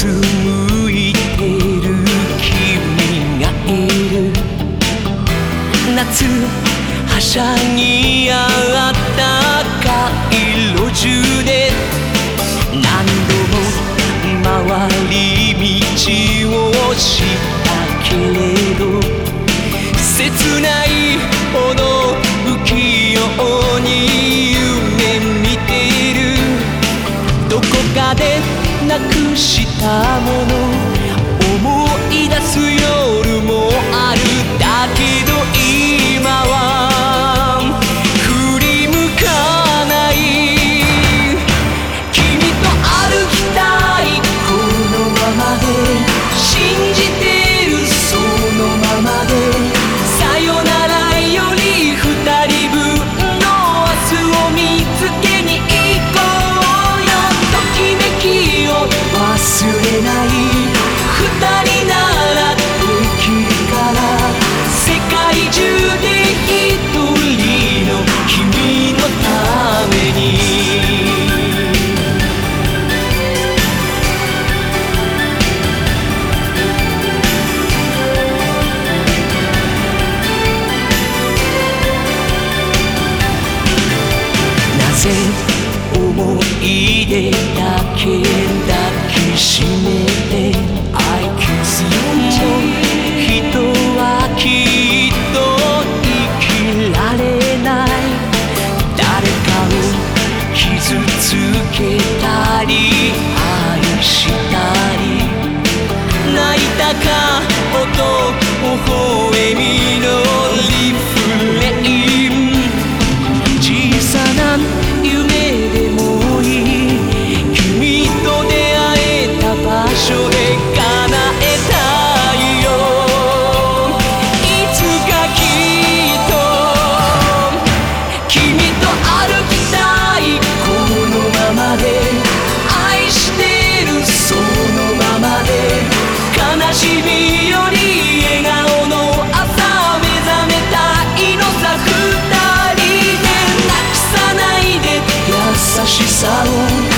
ついてる君がいる。夏はしゃぎあったかい路地で何度も回り道をしたけれど切ないほど不器用に夢見てる。どこかでなくしたもの思い出す夜もあるだけど今は振り向かない君と歩きたいこのままで信じて抱き抱きしめ she saw